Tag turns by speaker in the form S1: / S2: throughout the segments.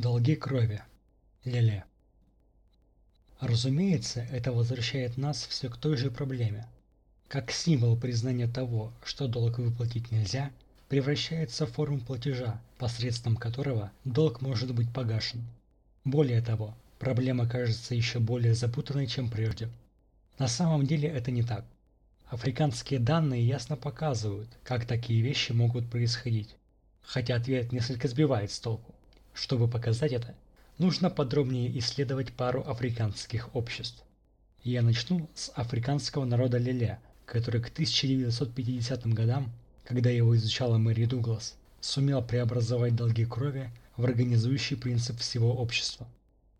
S1: Долги крови. Леле. Разумеется, это возвращает нас все к той же проблеме. Как символ признания того, что долг выплатить нельзя, превращается в форму платежа, посредством которого долг может быть погашен. Более того, проблема кажется еще более запутанной, чем прежде. На самом деле это не так. Африканские данные ясно показывают, как такие вещи могут происходить, хотя ответ несколько сбивает с толку. Чтобы показать это, нужно подробнее исследовать пару африканских обществ. Я начну с африканского народа Леле, который к 1950 годам, когда его изучала Мэри Дуглас, сумел преобразовать долги крови в организующий принцип всего общества.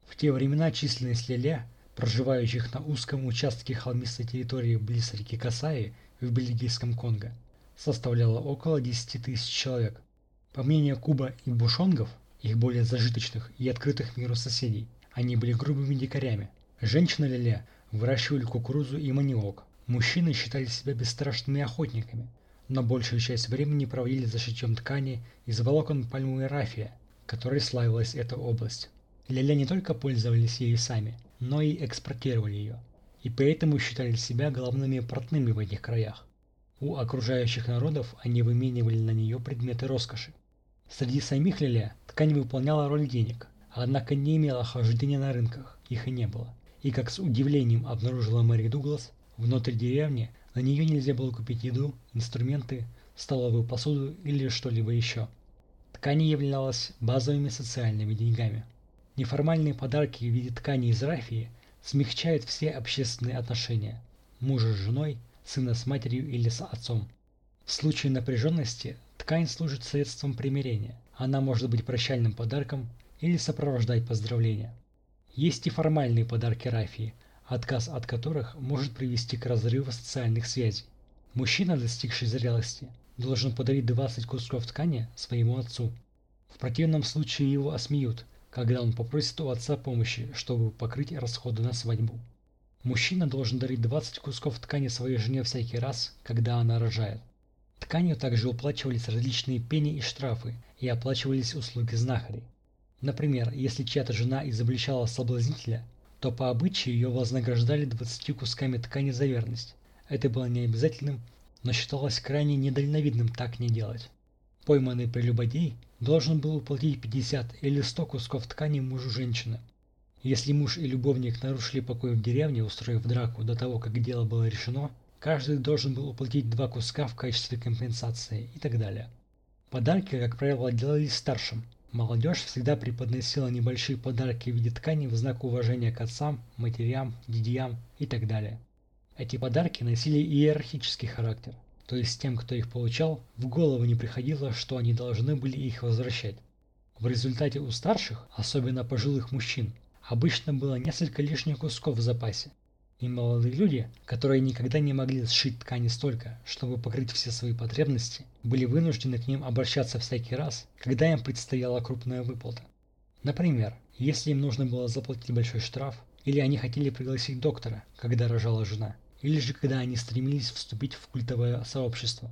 S1: В те времена численность Леле, проживающих на узком участке холмистой территории близ реки Касаи в бельгийском Конго, составляла около 10 тысяч человек. По мнению Куба и Бушонгов, их более зажиточных и открытых миру соседей. Они были грубыми дикарями. Женщины Леле выращивали кукурузу и маниок. Мужчины считали себя бесстрашными охотниками, но большую часть времени проводили за шитьем ткани из волокон пальмовой рафия, которой славилась эта область. Леле не только пользовались ею сами, но и экспортировали ее, и поэтому считали себя главными портными в этих краях. У окружающих народов они выменивали на нее предметы роскоши. Среди самих Леле ткань выполняла роль денег, однако не имела хождения на рынках, их и не было. И как с удивлением обнаружила Мэри Дуглас, внутри деревни на нее нельзя было купить еду, инструменты, столовую посуду или что-либо еще. Ткань являлась базовыми социальными деньгами. Неформальные подарки в виде ткани из рафии смягчают все общественные отношения – мужа с женой, сына с матерью или с отцом. В случае напряженности Ткань служит средством примирения. Она может быть прощальным подарком или сопровождать поздравления. Есть и формальные подарки рафии, отказ от которых может привести к разрыву социальных связей. Мужчина, достигший зрелости, должен подарить 20 кусков ткани своему отцу. В противном случае его осмеют, когда он попросит у отца помощи, чтобы покрыть расходы на свадьбу. Мужчина должен дарить 20 кусков ткани своей жене всякий раз, когда она рожает. Тканью также уплачивались различные пени и штрафы, и оплачивались услуги знахарей. Например, если чья-то жена изобличала соблазнителя, то по обычаю ее вознаграждали 20 кусками ткани за верность. Это было не обязательным, но считалось крайне недальновидным так не делать. Пойманный прелюбодей должен был уплатить 50 или 100 кусков ткани мужу женщины. Если муж и любовник нарушили покой в деревне, устроив драку до того, как дело было решено, Каждый должен был уплатить два куска в качестве компенсации и так далее. Подарки, как правило, делались старшим. Молодежь всегда преподносила небольшие подарки в виде ткани в знак уважения к отцам, матерям, дядьям и так далее. Эти подарки носили иерархический характер, то есть тем, кто их получал, в голову не приходило, что они должны были их возвращать. В результате у старших, особенно пожилых мужчин, обычно было несколько лишних кусков в запасе, и молодые люди, которые никогда не могли сшить ткани столько, чтобы покрыть все свои потребности, были вынуждены к ним обращаться всякий раз, когда им предстояла крупная выплата. Например, если им нужно было заплатить большой штраф, или они хотели пригласить доктора, когда рожала жена, или же когда они стремились вступить в культовое сообщество.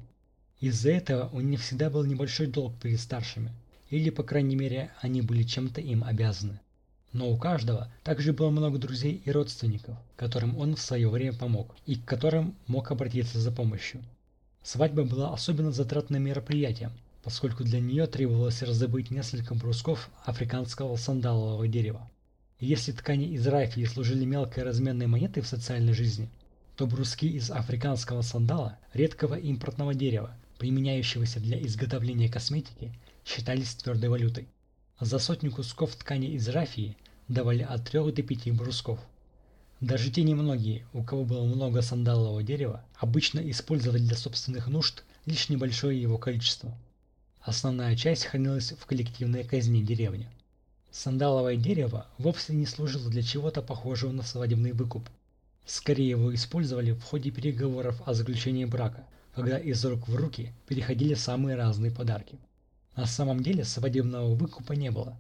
S1: Из-за этого у них всегда был небольшой долг перед старшими, или по крайней мере они были чем-то им обязаны. Но у каждого также было много друзей и родственников, которым он в свое время помог и к которым мог обратиться за помощью. Свадьба была особенно затратным мероприятием, поскольку для нее требовалось раздобыть несколько брусков африканского сандалового дерева. если ткани из рафии служили мелкой разменной монетой в социальной жизни, то бруски из африканского сандала, редкого импортного дерева, применяющегося для изготовления косметики, считались твердой валютой. За сотню кусков ткани из рафии давали от 3 до 5 брусков. Даже те немногие, у кого было много сандалового дерева, обычно использовали для собственных нужд лишь небольшое его количество. Основная часть хранилась в коллективной казне деревни. Сандаловое дерево вовсе не служило для чего-то похожего на свадебный выкуп. Скорее его использовали в ходе переговоров о заключении брака, когда из рук в руки переходили самые разные подарки. На самом деле свадебного выкупа не было.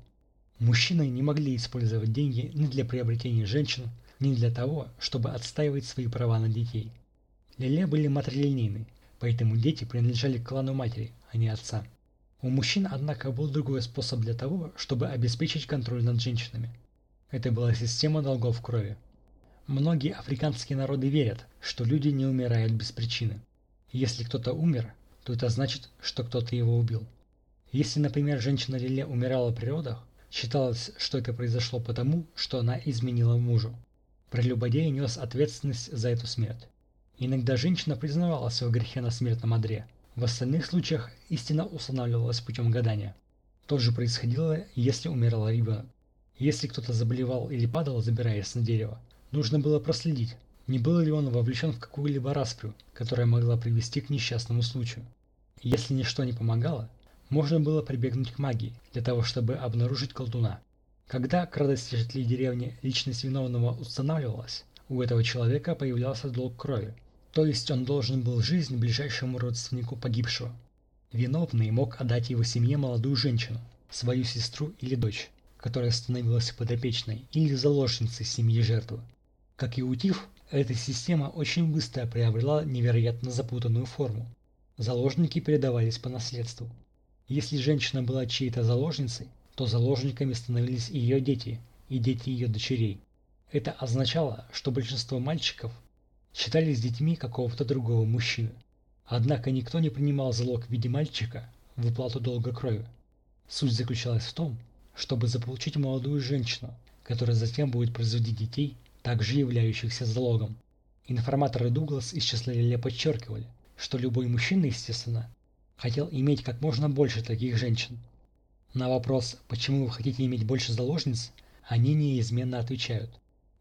S1: Мужчины не могли использовать деньги ни для приобретения женщин, ни для того, чтобы отстаивать свои права на детей. Леле были матрилинейны, поэтому дети принадлежали к клану матери, а не отца. У мужчин, однако, был другой способ для того, чтобы обеспечить контроль над женщинами. Это была система долгов крови. Многие африканские народы верят, что люди не умирают без причины. Если кто-то умер, то это значит, что кто-то его убил. Если, например, женщина Лиле умирала при родах, считалось, что это произошло потому, что она изменила мужу. Прелюбодей нес ответственность за эту смерть. Иногда женщина признавала свое грехе на смертном одре. В остальных случаях истина устанавливалась путем гадания. То же происходило, если умирал ребенок. Если кто-то заболевал или падал, забираясь на дерево, нужно было проследить, не был ли он вовлечен в какую-либо распрю, которая могла привести к несчастному случаю. Если ничто не помогало, можно было прибегнуть к магии для того, чтобы обнаружить колдуна. Когда к радости жителей деревни личность виновного устанавливалась, у этого человека появлялся долг крови, то есть он должен был жизнь ближайшему родственнику погибшего. Виновный мог отдать его семье молодую женщину, свою сестру или дочь, которая становилась подопечной или заложницей семьи жертвы. Как и у ТИФ, эта система очень быстро приобрела невероятно запутанную форму. Заложники передавались по наследству. Если женщина была чьей-то заложницей, то заложниками становились ее дети и дети ее дочерей. Это означало, что большинство мальчиков считались детьми какого-то другого мужчины. Однако никто не принимал залог в виде мальчика в уплату долга крови. Суть заключалась в том, чтобы заполучить молодую женщину, которая затем будет производить детей, также являющихся залогом. Информаторы Дуглас из числа Лиле подчеркивали, что любой мужчина, естественно, хотел иметь как можно больше таких женщин. На вопрос, почему вы хотите иметь больше заложниц, они неизменно отвечают.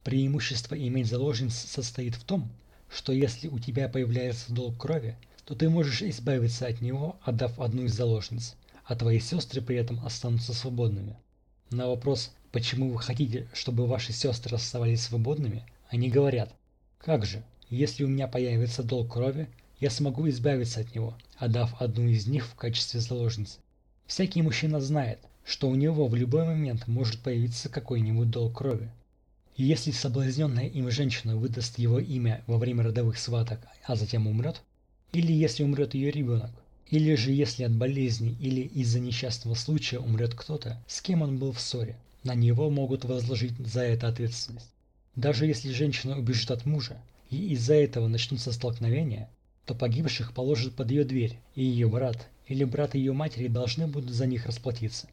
S1: Преимущество иметь заложниц состоит в том, что если у тебя появляется долг крови, то ты можешь избавиться от него, отдав одну из заложниц, а твои сестры при этом останутся свободными. На вопрос, почему вы хотите, чтобы ваши сестры оставались свободными, они говорят, как же, если у меня появится долг крови, я смогу избавиться от него, отдав одну из них в качестве заложницы. Всякий мужчина знает, что у него в любой момент может появиться какой-нибудь долг крови. И если соблазненная им женщина выдаст его имя во время родовых сваток, а затем умрет, или если умрет ее ребенок, или же если от болезни или из-за несчастного случая умрет кто-то, с кем он был в ссоре, на него могут возложить за это ответственность. Даже если женщина убежит от мужа, и из-за этого начнутся столкновения, то погибших положат под ее дверь, и ее брат или брат ее матери должны будут за них расплатиться.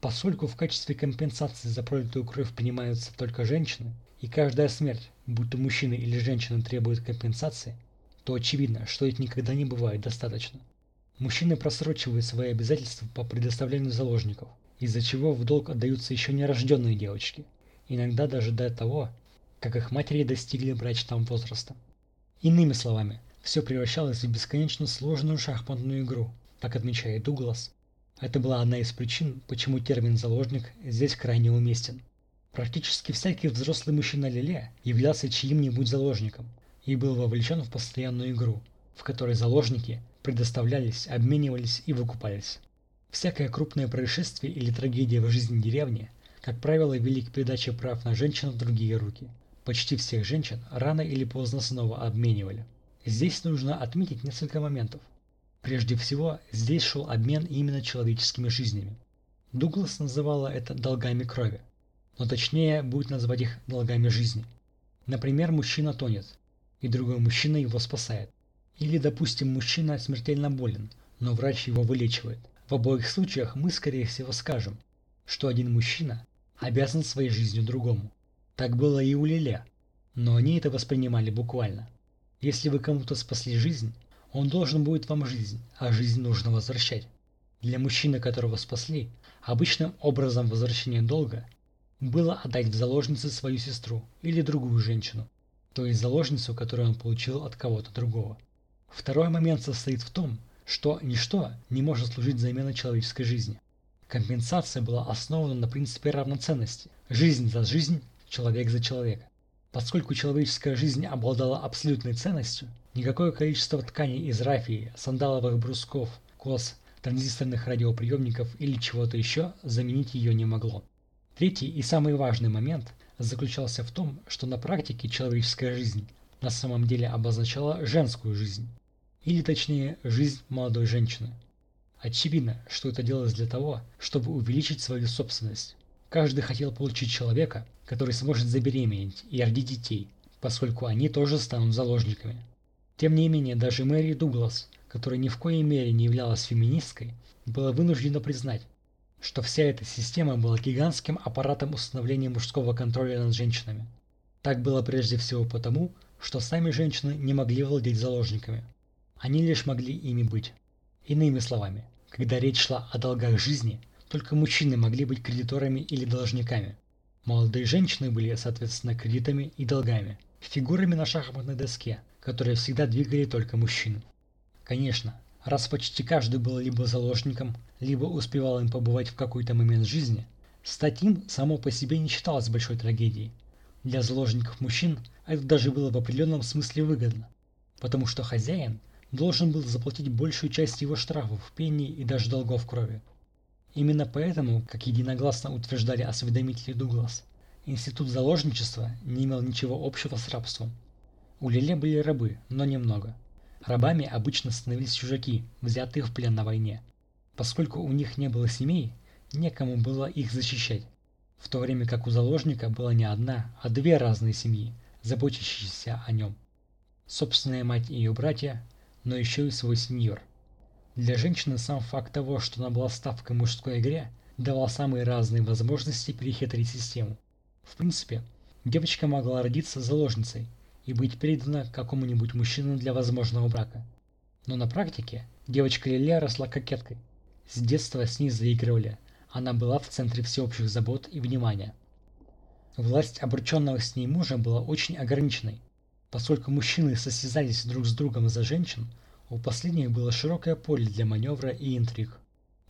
S1: Поскольку в качестве компенсации за пролитую кровь принимаются только женщины, и каждая смерть, будь то мужчина или женщина, требует компенсации, то очевидно, что их никогда не бывает достаточно. Мужчины просрочивают свои обязательства по предоставлению заложников, из-за чего в долг отдаются еще нерожденные девочки, иногда даже до того, как их матери достигли брачного возраста. Иными словами, все превращалось в бесконечно сложную шахматную игру, как отмечает Дуглас. Это была одна из причин, почему термин «заложник» здесь крайне уместен. Практически всякий взрослый мужчина Лиле являлся чьим-нибудь заложником и был вовлечен в постоянную игру, в которой заложники предоставлялись, обменивались и выкупались. Всякое крупное происшествие или трагедия в жизни деревни, как правило, вели к передаче прав на женщин в другие руки. Почти всех женщин рано или поздно снова обменивали. Здесь нужно отметить несколько моментов. Прежде всего, здесь шел обмен именно человеческими жизнями. Дуглас называла это долгами крови, но точнее будет назвать их долгами жизни. Например, мужчина тонет, и другой мужчина его спасает. Или, допустим, мужчина смертельно болен, но врач его вылечивает. В обоих случаях мы, скорее всего, скажем, что один мужчина обязан своей жизнью другому. Так было и у Лиле, но они это воспринимали буквально. Если вы кому-то спасли жизнь, он должен будет вам жизнь, а жизнь нужно возвращать. Для мужчины, которого спасли, обычным образом возвращения долга было отдать в заложницы свою сестру или другую женщину, то есть заложницу, которую он получил от кого-то другого. Второй момент состоит в том, что ничто не может служить заменой человеческой жизни. Компенсация была основана на принципе равноценности. Жизнь за жизнь, человек за человека. Поскольку человеческая жизнь обладала абсолютной ценностью, никакое количество тканей из рафии, сандаловых брусков, кос, транзисторных радиоприемников или чего-то еще заменить ее не могло. Третий и самый важный момент заключался в том, что на практике человеческая жизнь на самом деле обозначала женскую жизнь или точнее жизнь молодой женщины. Очевидно, что это делалось для того, чтобы увеличить свою собственность. Каждый хотел получить человека, который сможет забеременеть и родить детей, поскольку они тоже станут заложниками. Тем не менее, даже Мэри Дуглас, которая ни в коей мере не являлась феминисткой, была вынуждена признать, что вся эта система была гигантским аппаратом установления мужского контроля над женщинами. Так было прежде всего потому, что сами женщины не могли владеть заложниками. Они лишь могли ими быть. Иными словами, когда речь шла о долгах жизни, только мужчины могли быть кредиторами или должниками. Молодые женщины были, соответственно, кредитами и долгами, фигурами на шахматной доске, которые всегда двигали только мужчины. Конечно, раз почти каждый был либо заложником, либо успевал им побывать в какой-то момент жизни, стать им само по себе не считалось большой трагедией. Для заложников мужчин это даже было в определенном смысле выгодно, потому что хозяин должен был заплатить большую часть его штрафов, пений и даже долгов крови. Именно поэтому, как единогласно утверждали осведомители Дуглас, институт заложничества не имел ничего общего с рабством. У Лиле были рабы, но немного. Рабами обычно становились чужаки, взятые в плен на войне. Поскольку у них не было семей, некому было их защищать. В то время как у заложника была не одна, а две разные семьи, заботящиеся о нем. Собственная мать и ее братья, но еще и свой сеньор – для женщины сам факт того, что она была ставкой мужской игре, давал самые разные возможности перехитрить систему. В принципе, девочка могла родиться заложницей и быть передана какому-нибудь мужчине для возможного брака. Но на практике девочка Лилия росла кокеткой. С детства с ней заигрывали, она была в центре всеобщих забот и внимания. Власть обрученного с ней мужа была очень ограниченной. Поскольку мужчины состязались друг с другом за женщин, у последних было широкое поле для маневра и интриг.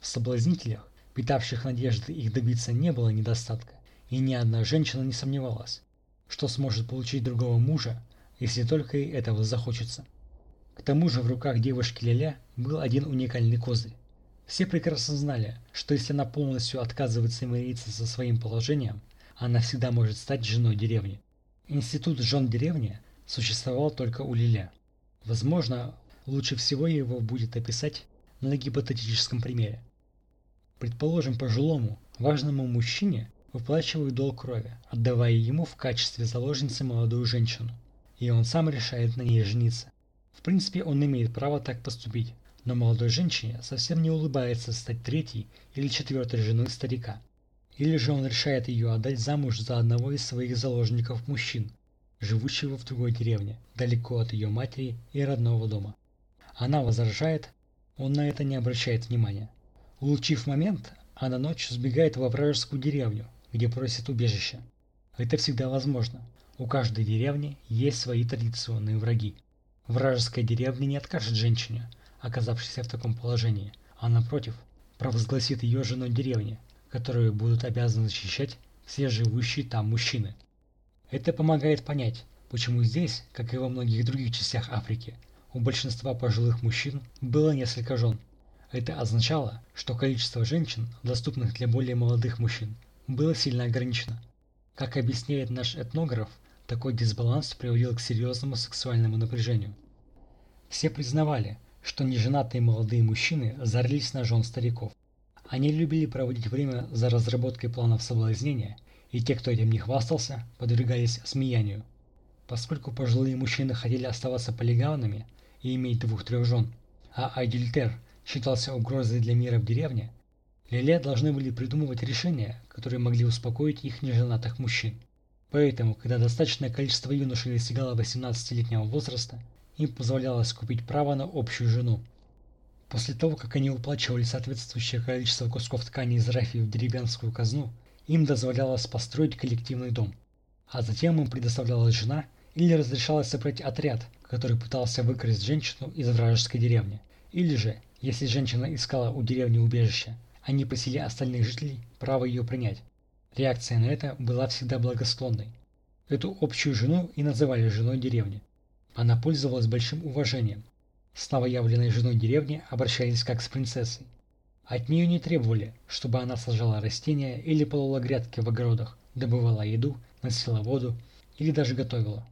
S1: В соблазнителях, питавших надежды их добиться, не было недостатка, и ни одна женщина не сомневалась, что сможет получить другого мужа, если только ей этого захочется. К тому же в руках девушки Лиля был один уникальный козырь. Все прекрасно знали, что если она полностью отказывается мириться со своим положением, она всегда может стать женой деревни. Институт жен деревни существовал только у Лиля. Возможно, Лучше всего его будет описать на гипотетическом примере. Предположим, пожилому, важному мужчине выплачивают долг крови, отдавая ему в качестве заложницы молодую женщину, и он сам решает на ней жениться. В принципе, он имеет право так поступить, но молодой женщине совсем не улыбается стать третьей или четвертой женой старика. Или же он решает ее отдать замуж за одного из своих заложников мужчин, живущего в другой деревне, далеко от ее матери и родного дома. Она возражает, он на это не обращает внимания. Улучив момент, она ночью сбегает во вражескую деревню, где просит убежище. Это всегда возможно. У каждой деревни есть свои традиционные враги. Вражеская деревня не откажет женщине, оказавшейся в таком положении, а напротив, провозгласит ее женой деревни, которую будут обязаны защищать все живущие там мужчины. Это помогает понять, почему здесь, как и во многих других частях Африки, у большинства пожилых мужчин было несколько жен. Это означало, что количество женщин, доступных для более молодых мужчин, было сильно ограничено. Как объясняет наш этнограф, такой дисбаланс приводил к серьезному сексуальному напряжению. Все признавали, что неженатые молодые мужчины зарылись на жен стариков. Они любили проводить время за разработкой планов соблазнения, и те, кто этим не хвастался, подвергались смеянию. Поскольку пожилые мужчины хотели оставаться полигамными, и иметь двух-трех жен, а Айдельтер считался угрозой для мира в деревне, Лиле должны были придумывать решения, которые могли успокоить их неженатых мужчин. Поэтому, когда достаточное количество юношей достигало 18-летнего возраста, им позволялось купить право на общую жену. После того, как они уплачивали соответствующее количество кусков ткани из рафии в деревенскую казну, им дозволялось построить коллективный дом. А затем им предоставлялась жена или разрешалось собрать отряд, который пытался выкрасть женщину из вражеской деревни. Или же, если женщина искала у деревни убежище, они просили остальных жителей право ее принять. Реакция на это была всегда благосклонной. Эту общую жену и называли женой деревни. Она пользовалась большим уважением. С новоявленной женой деревни обращались как с принцессой. От нее не требовали, чтобы она сажала растения или полола грядки в огородах, добывала еду, носила воду или даже готовила.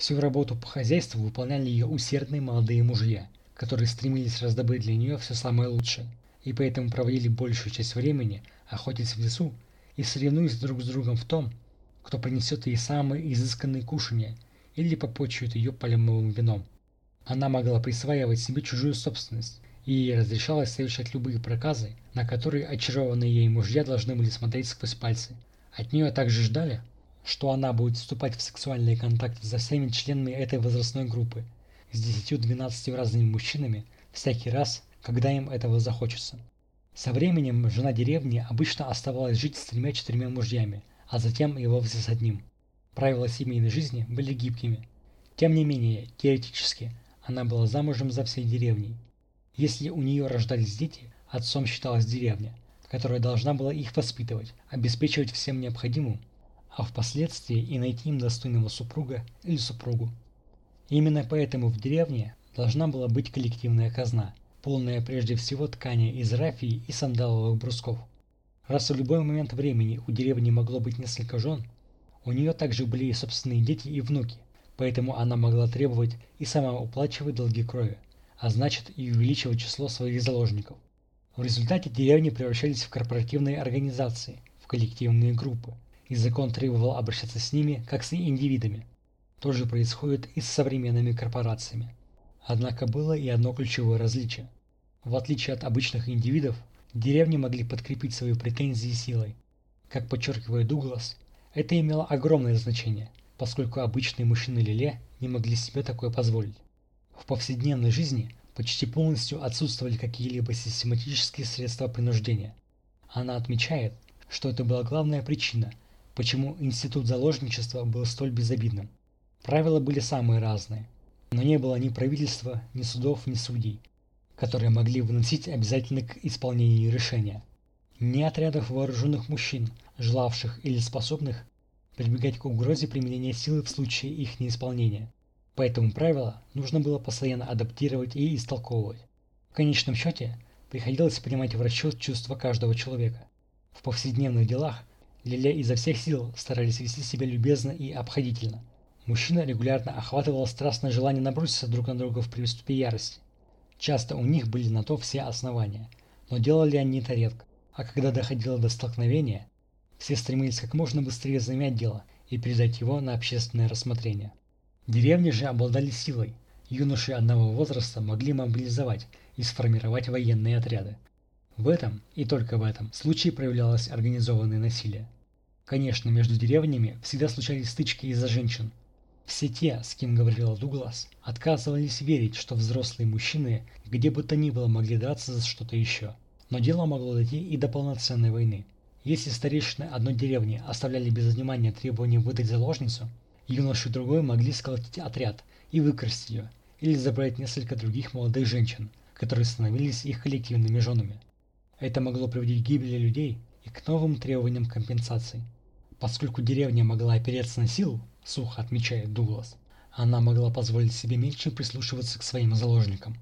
S1: Всю работу по хозяйству выполняли ее усердные молодые мужья, которые стремились раздобыть для нее все самое лучшее. и поэтому проводили большую часть времени, охотясь в лесу и соревнуясь друг с другом в том, кто принесет ей самые изысканные кушания или попочует ее пальмовым вином. Она могла присваивать себе чужую собственность, и ей разрешалось совершать любые проказы, на которые очарованные ей мужья должны были смотреть сквозь пальцы. От нее также ждали, что она будет вступать в сексуальные контакты со всеми членами этой возрастной группы, с 10-12 разными мужчинами, всякий раз, когда им этого захочется. Со временем жена деревни обычно оставалась жить с тремя-четырьмя мужьями, а затем и вовсе с одним. Правила семейной жизни были гибкими. Тем не менее, теоретически, она была замужем за всей деревней. Если у нее рождались дети, отцом считалась деревня, которая должна была их воспитывать, обеспечивать всем необходимым, а впоследствии и найти им достойного супруга или супругу. Именно поэтому в деревне должна была быть коллективная казна, полная прежде всего ткани из рафии и сандаловых брусков. Раз в любой момент времени у деревни могло быть несколько жен, у нее также были и собственные дети и внуки, поэтому она могла требовать и сама уплачивать долги крови, а значит и увеличивать число своих заложников. В результате деревни превращались в корпоративные организации, в коллективные группы, и закон требовал обращаться с ними как с индивидами. То же происходит и с современными корпорациями. Однако было и одно ключевое различие. В отличие от обычных индивидов, деревни могли подкрепить свои претензии силой. Как подчеркивает Дуглас, это имело огромное значение, поскольку обычные мужчины Лиле не могли себе такое позволить. В повседневной жизни почти полностью отсутствовали какие-либо систематические средства принуждения. Она отмечает, что это была главная причина, почему институт заложничества был столь безобидным. Правила были самые разные, но не было ни правительства, ни судов, ни судей, которые могли выносить обязательно к исполнению решения. Ни отрядов вооруженных мужчин, желавших или способных прибегать к угрозе применения силы в случае их неисполнения. Поэтому правила нужно было постоянно адаптировать и истолковывать. В конечном счете, приходилось принимать в расчет чувства каждого человека. В повседневных делах Лиля изо всех сил старались вести себя любезно и обходительно. Мужчина регулярно охватывало страстное желание наброситься друг на друга в приступе ярости. Часто у них были на то все основания, но делали они это редко. А когда доходило до столкновения, все стремились как можно быстрее замять дело и передать его на общественное рассмотрение. Деревни же обладали силой. Юноши одного возраста могли мобилизовать и сформировать военные отряды. В этом, и только в этом, случае проявлялось организованное насилие. Конечно, между деревнями всегда случались стычки из-за женщин. Все те, с кем говорила Дуглас, отказывались верить, что взрослые мужчины где бы то ни было могли драться за что-то еще. Но дело могло дойти и до полноценной войны. Если старейшины одной деревни оставляли без внимания требования выдать заложницу, Юноши другой могли сколотить отряд и выкрасть ее, или забрать несколько других молодых женщин, которые становились их коллективными женами. Это могло приводить к гибели людей и к новым требованиям компенсаций. Поскольку деревня могла опереться на силу, сухо отмечает Дуглас, она могла позволить себе меньше прислушиваться к своим заложникам.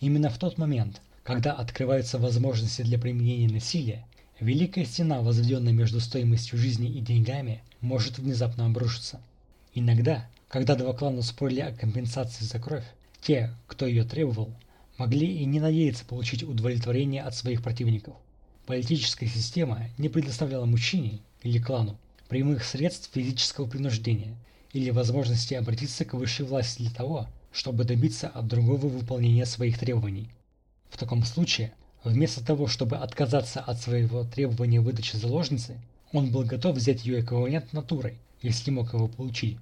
S1: Именно в тот момент, когда открываются возможности для применения насилия, Великая стена, возведенная между стоимостью жизни и деньгами, может внезапно обрушиться. Иногда, когда два клана спорили о компенсации за кровь, те, кто ее требовал, могли и не надеяться получить удовлетворение от своих противников. Политическая система не предоставляла мужчине или клану прямых средств физического принуждения или возможности обратиться к высшей власти для того, чтобы добиться от другого выполнения своих требований. В таком случае, вместо того, чтобы отказаться от своего требования выдачи заложницы, он был готов взять ее эквивалент натурой если мог его получить.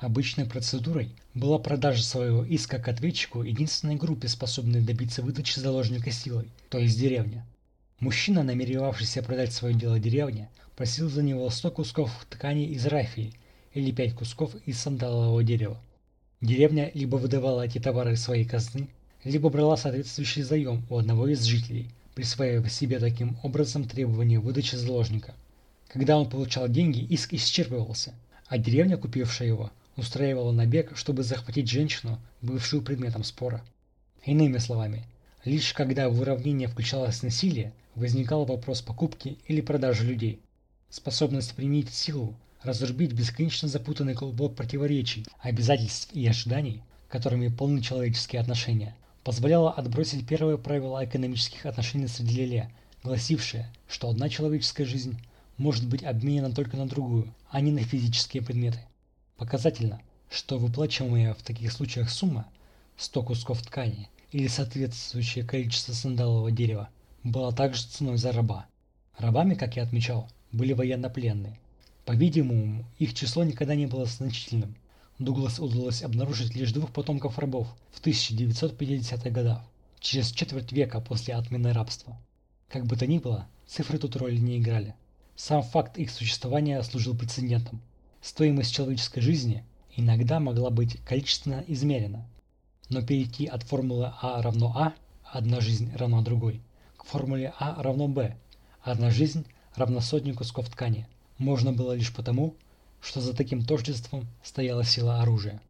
S1: Обычной процедурой была продажа своего иска к ответчику единственной группе, способной добиться выдачи заложника силой, то есть деревня. Мужчина, намеревавшийся продать свое дело деревне, просил за него 100 кусков ткани из рафии или 5 кусков из сандалового дерева. Деревня либо выдавала эти товары своей казны, либо брала соответствующий заем у одного из жителей, присваивая себе таким образом требование выдачи заложника – когда он получал деньги, иск исчерпывался, а деревня, купившая его, устраивала набег, чтобы захватить женщину, бывшую предметом спора. Иными словами, лишь когда в уравнение включалось насилие, возникал вопрос покупки или продажи людей. Способность применить силу, разрубить бесконечно запутанный клубок противоречий, обязательств и ожиданий, которыми полны человеческие отношения, позволяло отбросить первое правило экономических отношений среди Леле, гласившее, что одна человеческая жизнь может быть обменена только на другую, а не на физические предметы. Показательно, что выплачиваемая в таких случаях сумма 100 кусков ткани или соответствующее количество сандалового дерева была также ценой за раба. Рабами, как я отмечал, были военнопленные. По-видимому, их число никогда не было значительным. Дуглас удалось обнаружить лишь двух потомков рабов в 1950-х годах, через четверть века после отмены рабства. Как бы то ни было, цифры тут роли не играли. Сам факт их существования служил прецедентом. Стоимость человеческой жизни иногда могла быть количественно измерена, но перейти от формулы А равно А, одна жизнь равна другой, к формуле А равно Б, одна жизнь равна сотне кусков ткани, можно было лишь потому, что за таким тождеством стояла сила оружия.